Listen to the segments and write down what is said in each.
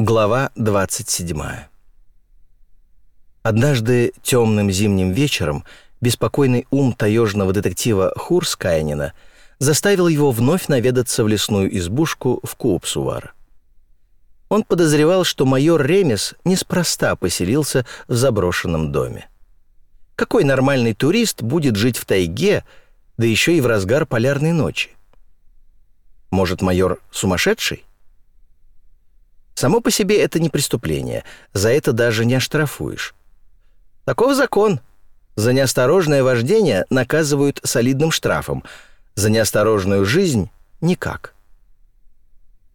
Глава 27. Однажды темным зимним вечером беспокойный ум таежного детектива Хурскайнина заставил его вновь наведаться в лесную избушку в Куупсувар. Он подозревал, что майор Ремес неспроста поселился в заброшенном доме. Какой нормальный турист будет жить в тайге, да еще и в разгар полярной ночи? Может, майор сумасшедший? Само по себе это не преступление, за это даже не оштрафуешь. Таков закон. За неосторожное вождение наказывают солидным штрафом, за неосторожную жизнь — никак.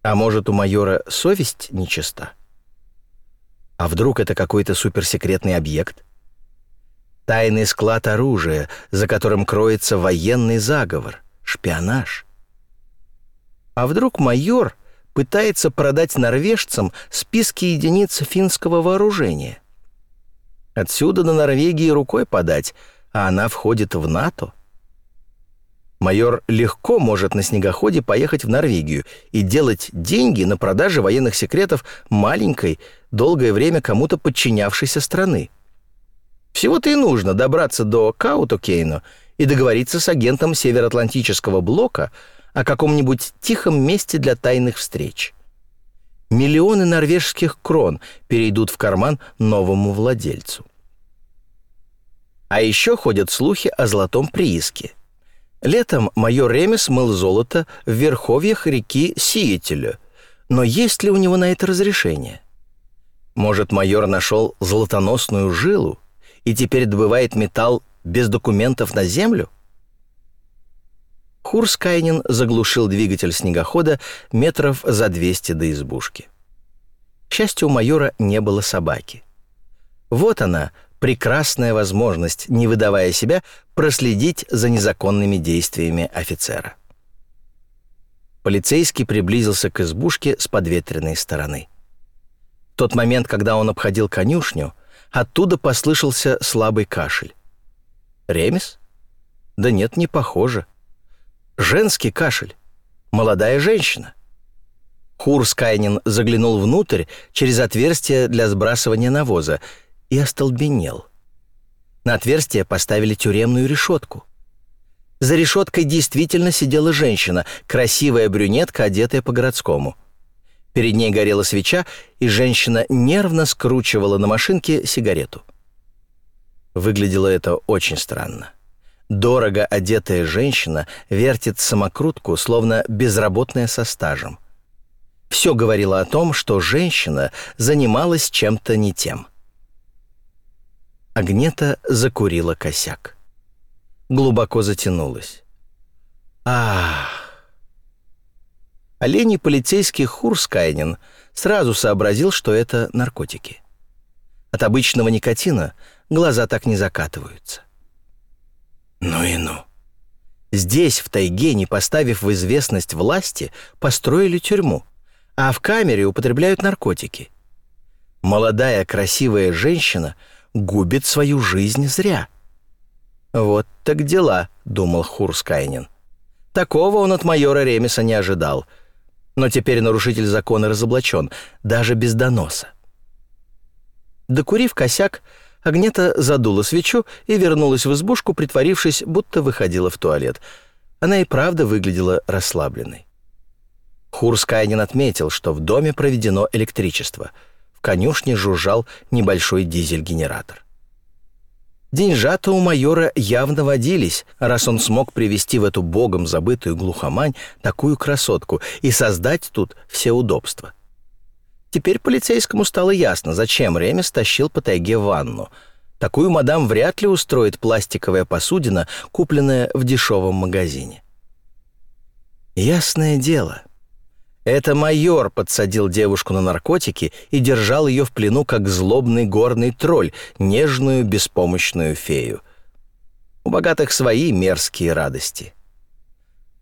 А может, у майора совесть нечиста? А вдруг это какой-то суперсекретный объект? Тайный склад оружия, за которым кроется военный заговор, шпионаж. А вдруг майор — пытается продать норвежцам списки единиц финского вооружения. Отсюда до Норвегии рукой подать, а она входит в НАТО. Майор легко может на снегоходе поехать в Норвегию и делать деньги на продаже военных секретов маленькой, долгое время кому-то подчинявшейся страны. Всего-то и нужно добраться до Каутокейно и договориться с агентом Североатлантического блока – о каком-нибудь тихом месте для тайных встреч. Миллионы норвежских крон перейдут в карман новому владельцу. А еще ходят слухи о золотом прииске. Летом майор Ремес мыл золото в верховьях реки Сиетеля, но есть ли у него на это разрешение? Может, майор нашел золотоносную жилу и теперь добывает металл без документов на землю? Хурскайнин заглушил двигатель снегохода метров за 200 до избушки. К счастью, у майора не было собаки. Вот она, прекрасная возможность, не выдавая себя, проследить за незаконными действиями офицера. Полицейский приблизился к избушке с подветренной стороны. В тот момент, когда он обходил конюшню, оттуда послышался слабый кашель. «Ремес? Да нет, не похоже. Женский кашель. Молодая женщина. Хурскайнин заглянул внутрь через отверстие для сбрасывания навоза и остолбенел. На отверстие поставили тюремную решетку. За решеткой действительно сидела женщина, красивая брюнетка, одетая по-городскому. Перед ней горела свеча, и женщина нервно скручивала на машинке сигарету. Выглядело это очень странно. Дорого одетая женщина вертит самокрутку, словно безработная со стажем. Все говорило о том, что женщина занималась чем-то не тем. Агнета закурила косяк. Глубоко затянулась. Ах! Оленей полицейский Хурскайнин сразу сообразил, что это наркотики. От обычного никотина глаза так не закатываются. Ну и ну. Здесь, в тайге, не поставив в известность власти, построили тюрьму, а в камере употребляют наркотики. Молодая красивая женщина губит свою жизнь зря. «Вот так дела», — думал Хурскайнин. Такого он от майора Ремеса не ожидал. Но теперь нарушитель закона разоблачен, даже без доноса. Докурив косяк, Агнета задула свечу и вернулась в избушку, притворившись, будто выходила в туалет. Она и правда выглядела расслабленной. Хурскайнин отметил, что в доме проведено электричество. В конюшне жужжал небольшой дизель-генератор. Деньжата у майора явно водились, раз он смог привести в эту богом забытую глухомань такую красотку и создать тут все удобства. Теперь полицейскому стало ясно, зачем Ремес тащил по тайге ванну. Такую мадам вряд ли устроит пластиковая посудина, купленная в дешевом магазине. Ясное дело. Это майор подсадил девушку на наркотики и держал ее в плену, как злобный горный тролль, нежную беспомощную фею. У богатых свои мерзкие радости.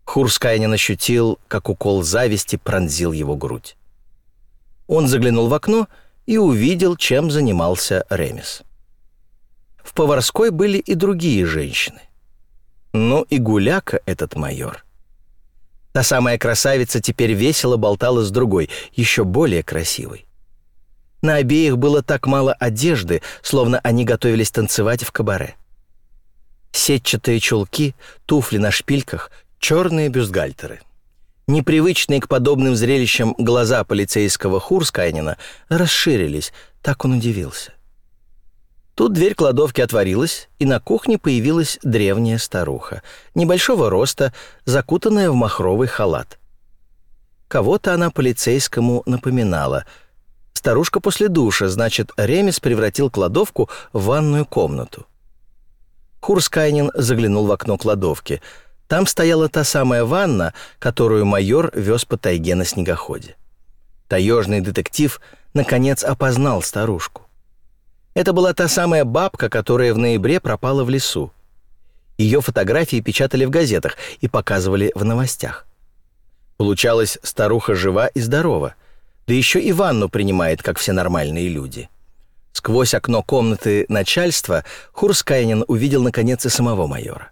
Хурскайнин ощутил, как укол зависти пронзил его грудь. Он заглянул в окно и увидел, чем занимался Ремес. В поварской были и другие женщины. Ну и гуляка этот майор. Та самая красавица теперь весело болтала с другой, еще более красивой. На обеих было так мало одежды, словно они готовились танцевать в кабаре. Сетчатые чулки, туфли на шпильках, черные бюстгальтеры. Непривычные к подобным зрелищам глаза полицейского Хурскайнина расширились, так он удивился. Тут дверь кладовки отворилась, и на кухне появилась древняя старуха, небольшого роста, закутанная в махровый халат. Кого-то она полицейскому напоминала. Старушка после душа, значит, Ремес превратил кладовку в ванную комнату. Хурскайнин заглянул в окно кладовки. Там стояла та самая ванна, которую майор вез по тайге на снегоходе. Таежный детектив, наконец, опознал старушку. Это была та самая бабка, которая в ноябре пропала в лесу. Ее фотографии печатали в газетах и показывали в новостях. Получалось, старуха жива и здорова, да еще и ванну принимает, как все нормальные люди. Сквозь окно комнаты начальства Хурскайнин увидел наконец и самого майора.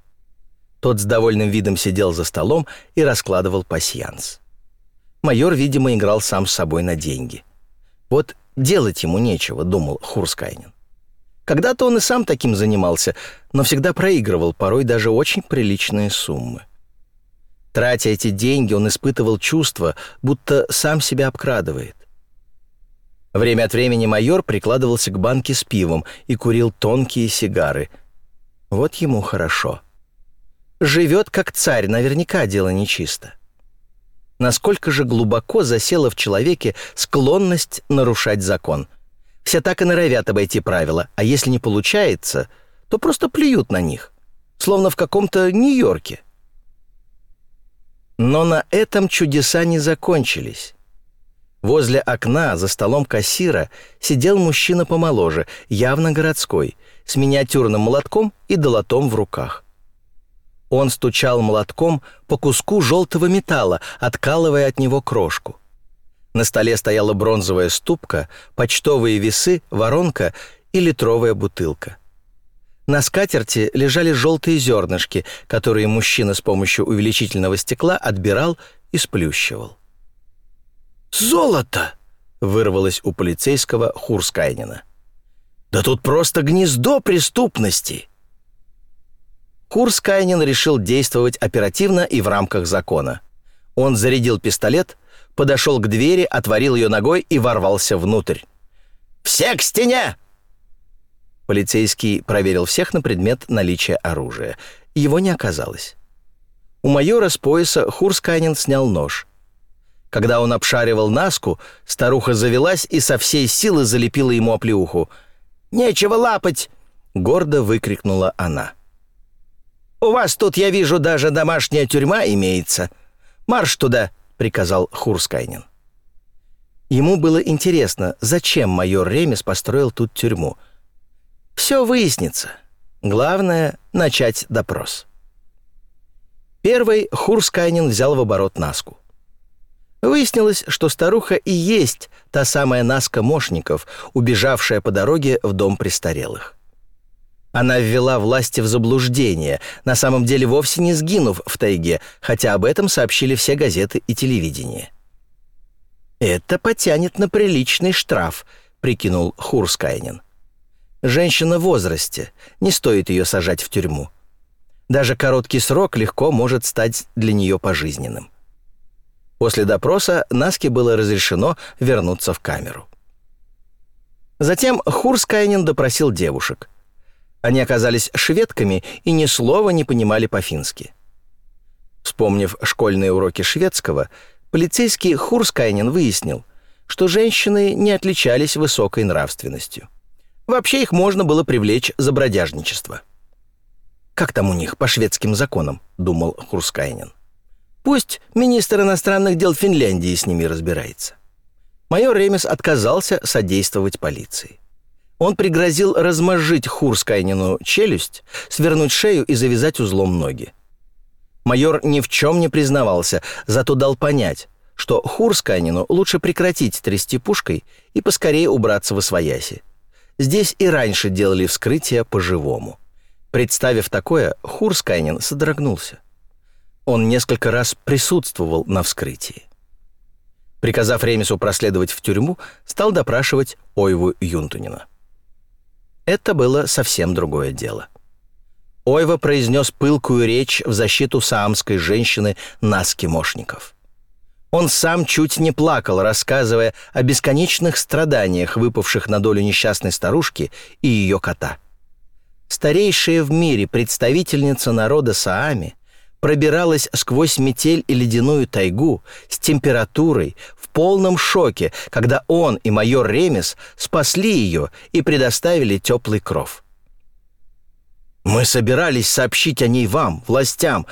Тот с довольным видом сидел за столом и раскладывал пасьянс. Майор, видимо, играл сам с собой на деньги. Вот Делать ему нечего, думал Хурскайнин. Когда-то он и сам таким занимался, но всегда проигрывал, порой даже очень приличные суммы. Тратя эти деньги, он испытывал чувство, будто сам себя обкрадывает. Время от времени майор прикладывался к банке с пивом и курил тонкие сигары. Вот ему хорошо. Живет как царь, наверняка дело нечисто насколько же глубоко засела в человеке склонность нарушать закон. Все так и норовят обойти правила, а если не получается, то просто плюют на них, словно в каком-то Нью-Йорке. Но на этом чудеса не закончились. Возле окна за столом кассира сидел мужчина помоложе, явно городской, с миниатюрным молотком и долотом в руках. Он стучал молотком по куску желтого металла, откалывая от него крошку. На столе стояла бронзовая ступка, почтовые весы, воронка и литровая бутылка. На скатерти лежали желтые зернышки, которые мужчина с помощью увеличительного стекла отбирал и сплющивал. «Золото!» — вырвалось у полицейского Хурскайнина. «Да тут просто гнездо преступности!» Курскайнин решил действовать оперативно и в рамках закона. Он зарядил пистолет, подошел к двери, отворил ее ногой и ворвался внутрь. «Все к стене!» Полицейский проверил всех на предмет наличия оружия. Его не оказалось. У майора с пояса Хурскайнин снял нож. Когда он обшаривал Наску, старуха завелась и со всей силы залепила ему оплеуху. «Нечего лапать!» — гордо выкрикнула она. У вас тут, я вижу, даже домашняя тюрьма имеется. Марш туда!» — приказал Хурскайнин. Ему было интересно, зачем майор Ремес построил тут тюрьму. Все выяснится. Главное — начать допрос. Первый Хурскайнин взял в оборот Наску. Выяснилось, что старуха и есть та самая Наска Мошников, убежавшая по дороге в дом престарелых. Она ввела власти в заблуждение, на самом деле вовсе не сгинув в тайге, хотя об этом сообщили все газеты и телевидение. «Это потянет на приличный штраф», — прикинул Хурскайнин. «Женщина в возрасте, не стоит ее сажать в тюрьму. Даже короткий срок легко может стать для нее пожизненным». После допроса Наске было разрешено вернуться в камеру. Затем Хурскайнин допросил девушек — они оказались шведками и ни слова не понимали по-фински. Вспомнив школьные уроки шведского, полицейский Хурскайнин выяснил, что женщины не отличались высокой нравственностью. Вообще их можно было привлечь за бродяжничество. «Как там у них по шведским законам?» — думал Хурскайнин. «Пусть министр иностранных дел Финляндии с ними разбирается». Майор Ремес отказался содействовать полиции. Он пригрозил размозжить Хурскайнину челюсть, свернуть шею и завязать узлом ноги. Майор ни в чем не признавался, зато дал понять, что Хурскайнину лучше прекратить трясти пушкой и поскорее убраться в освояси. Здесь и раньше делали вскрытие по-живому. Представив такое, Хурскайнин содрогнулся. Он несколько раз присутствовал на вскрытии. Приказав Ремесу проследовать в тюрьму, стал допрашивать Ойву Юнтунина. Это было совсем другое дело. Ойва произнес пылкую речь в защиту саамской женщины Наски Мошников. Он сам чуть не плакал, рассказывая о бесконечных страданиях, выпавших на долю несчастной старушки и ее кота. Старейшая в мире представительница народа Саами пробиралась сквозь метель и ледяную тайгу с температурой в полном шоке, когда он и майор Ремес спасли ее и предоставили теплый кров. «Мы собирались сообщить о ней вам, властям,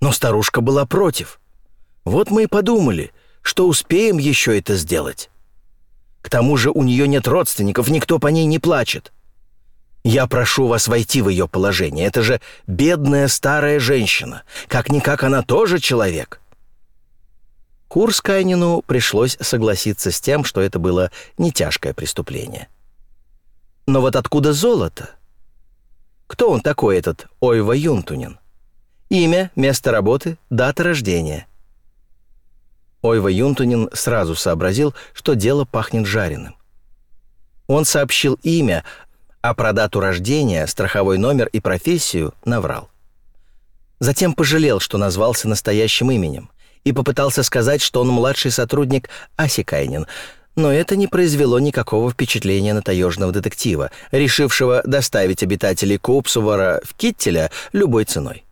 но старушка была против. Вот мы и подумали, что успеем еще это сделать. К тому же у нее нет родственников, никто по ней не плачет. Я прошу вас войти в ее положение. Это же бедная старая женщина. Как-никак она тоже человек». Курскайнину пришлось согласиться с тем, что это было не тяжкое преступление. Но вот откуда золото? Кто он такой, этот Ойва Юнтунин? Имя, место работы, дата рождения. Ойва Юнтунин сразу сообразил, что дело пахнет жареным. Он сообщил имя, а про дату рождения, страховой номер и профессию наврал. Затем пожалел, что назвался настоящим именем, и попытался сказать, что он младший сотрудник Асикайнин, но это не произвело никакого впечатления на таежного детектива, решившего доставить обитателей Купсувара в Киттеля любой ценой.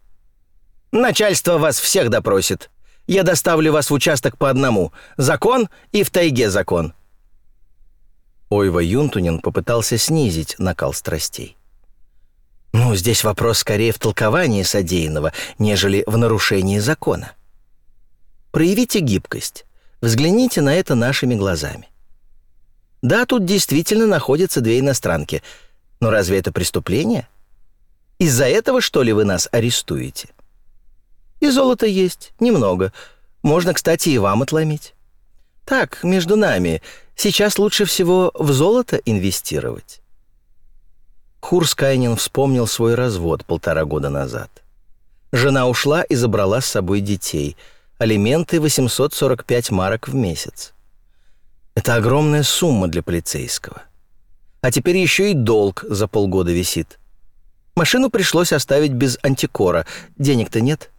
«Начальство вас всех допросит», я доставлю вас в участок по одному. Закон и в тайге закон». Ойва Юнтунин попытался снизить накал страстей. «Ну, здесь вопрос скорее в толковании содеянного, нежели в нарушении закона. Проявите гибкость, взгляните на это нашими глазами. Да, тут действительно находятся две иностранки, но разве это преступление? Из-за этого, что ли, вы нас арестуете?» И золото есть, немного. Можно, кстати, и вам отломить. Так, между нами, сейчас лучше всего в золото инвестировать. Хурскайнин вспомнил свой развод полтора года назад. Жена ушла и забрала с собой детей. Алименты 845 марок в месяц. Это огромная сумма для полицейского. А теперь еще и долг за полгода висит. Машину пришлось оставить без антикора. Денег-то нет. —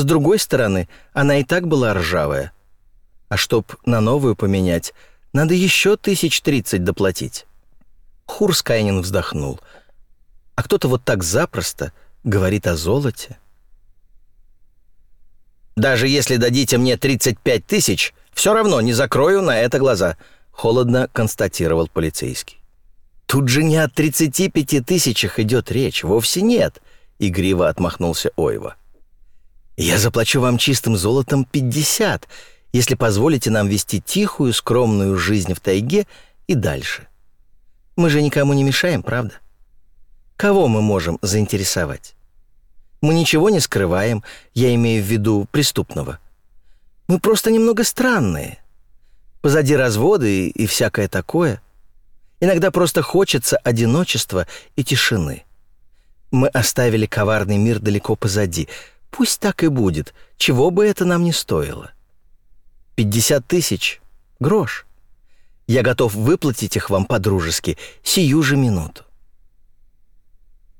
с другой стороны, она и так была ржавая. А чтоб на новую поменять, надо еще тысяч тридцать доплатить. Хурскайнин вздохнул. А кто-то вот так запросто говорит о золоте. «Даже если дадите мне 35 тысяч, все равно не закрою на это глаза», — холодно констатировал полицейский. «Тут же не о 35 тысячах идет речь, вовсе нет», — игриво отмахнулся Ойва. Я заплачу вам чистым золотом 50, если позволите нам вести тихую, скромную жизнь в тайге и дальше. Мы же никому не мешаем, правда? Кого мы можем заинтересовать? Мы ничего не скрываем, я имею в виду преступного. Мы просто немного странные. Позади разводы и, всякое такое. Иногда просто хочется одиночества и тишины. Мы оставили коварный мир далеко позади — Пусть так и будет, чего бы это нам не стоило. Пятьдесят тысяч — грош. Я готов выплатить их вам по-дружески сию же минуту.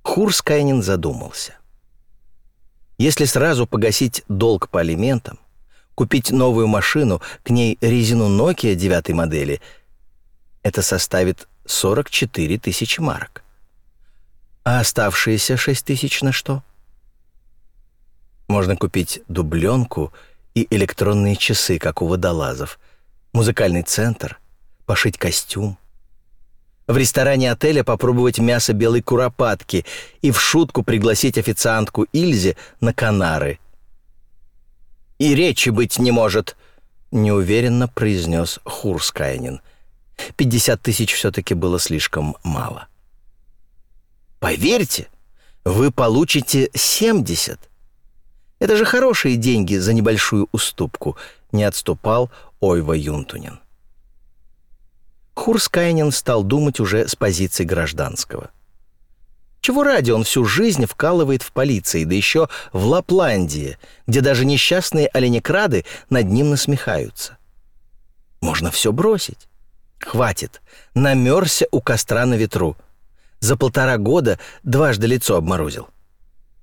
Хурскайнин задумался. Если сразу погасить долг по алиментам, купить новую машину, к ней резину Nokia девятой модели, это составит 44 тысячи марок. А оставшиеся 6 тысяч на что? — можно купить дубленку и электронные часы, как у водолазов, музыкальный центр, пошить костюм. В ресторане отеля попробовать мясо белой куропатки и в шутку пригласить официантку Ильзе на Канары. «И речи быть не может», — неуверенно произнес Хурскайнин. «Пятьдесят тысяч все-таки было слишком мало». «Поверьте, вы получите семьдесят. Это же хорошие деньги за небольшую уступку, не отступал Ойва Юнтунин. Хурскайнин стал думать уже с позиции гражданского. Чего ради он всю жизнь вкалывает в полиции, да еще в Лапландии, где даже несчастные оленекрады над ним насмехаются. Можно все бросить. Хватит. Намерзся у костра на ветру. За полтора года дважды лицо обморозил.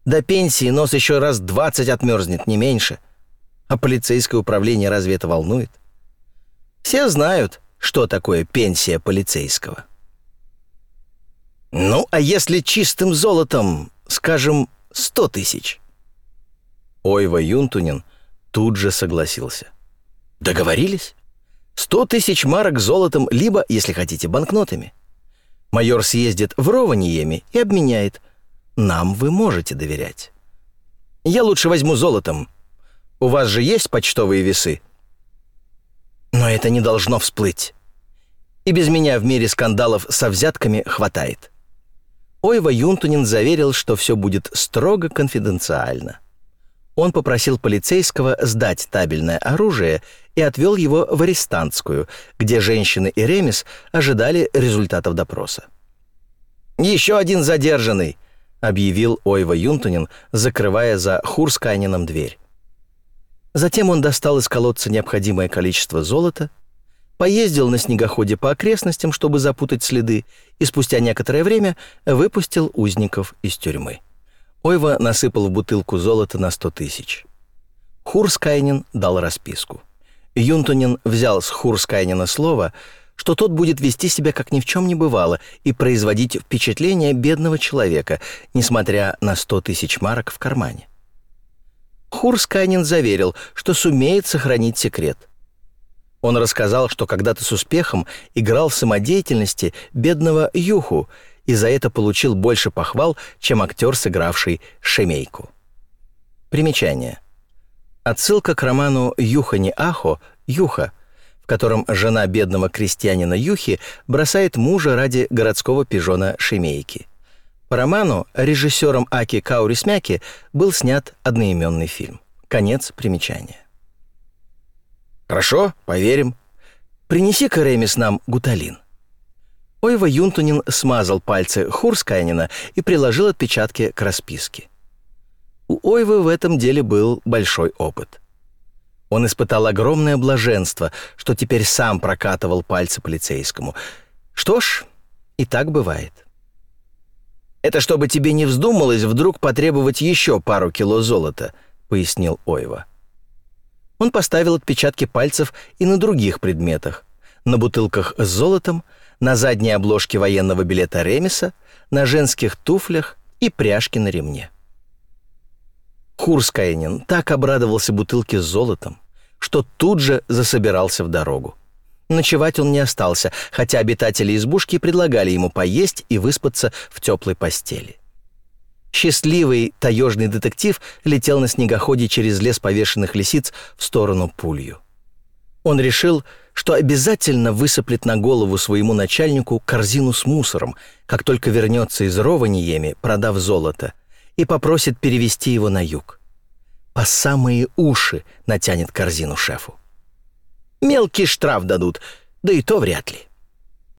До пенсии нос еще раз двадцать отмерзнет, не меньше. А полицейское управление разве это волнует? Все знают, что такое пенсия полицейского. Ну, а если чистым золотом, скажем, сто тысяч? Ойва Юнтунин тут же согласился. Договорились? Сто тысяч марок золотом, либо, если хотите, банкнотами. Майор съездит в Рованиеме и обменяет. Нам вы можете доверять. Я лучше возьму золотом. У вас же есть почтовые весы? Но это не должно всплыть. И без меня в мире скандалов со взятками хватает. Ойва Юнтунин заверил, что все будет строго конфиденциально. Он попросил полицейского сдать табельное оружие и отвел его в арестантскую, где женщины и Ремис ожидали результатов допроса. «Еще один задержанный!» — объявил Ойва Юнтунин, закрывая за Хурскайнином дверь. Затем он достал из колодца необходимое количество золота, поездил на снегоходе по окрестностям, чтобы запутать следы, и спустя некоторое время выпустил узников из тюрьмы. Ойва насыпал в бутылку золота на сто тысяч. Хурскайнин дал расписку. Юнтунин взял с Хурскайнина слово, что тот будет вести себя как ни в чем не бывало и производить впечатление бедного человека, несмотря на сто тысяч марок в кармане. Хурскайнин заверил, что сумеет сохранить секрет. Он рассказал, что когда-то с успехом играл в самодеятельности бедного Юху и за это получил больше похвал, чем актер, сыгравший Шемейку. Примечание. Отсылка к роману «Юха не Ахо» «Юха», в котором жена бедного крестьянина Юхи бросает мужа ради городского пижона Шемейки. По роману режиссером Аки Каурисмяки был снят одноименный фильм. Конец примечания. «Хорошо, поверим. Принеси-ка, Ремис, нам гуталин». Ойва Юнтунин смазал пальцы Хурскайнина и приложил отпечатки к расписке. У Ойвы в этом деле был большой опыт. Он испытал огромное блаженство, что теперь сам прокатывал пальцы полицейскому. Что ж, и так бывает. «Это чтобы тебе не вздумалось вдруг потребовать еще пару кило золота», — пояснил Ойва. Он поставил отпечатки пальцев и на других предметах. На бутылках с золотом, на задней обложке военного билета Ремиса, на женских туфлях и пряжке на ремне. Хурскайнин так обрадовался бутылке с золотом, что тут же засобирался в дорогу. Ночевать он не остался, хотя обитатели избушки предлагали ему поесть и выспаться в теплой постели. Счастливый таежный детектив летел на снегоходе через лес повешенных лисиц в сторону Пулью. Он решил, что обязательно высыплет на голову своему начальнику корзину с мусором, как только вернется из Рованиеми, продав золото, и попросит перевести его на юг. По самые уши натянет корзину шефу. Мелкий штраф дадут, да и то вряд ли.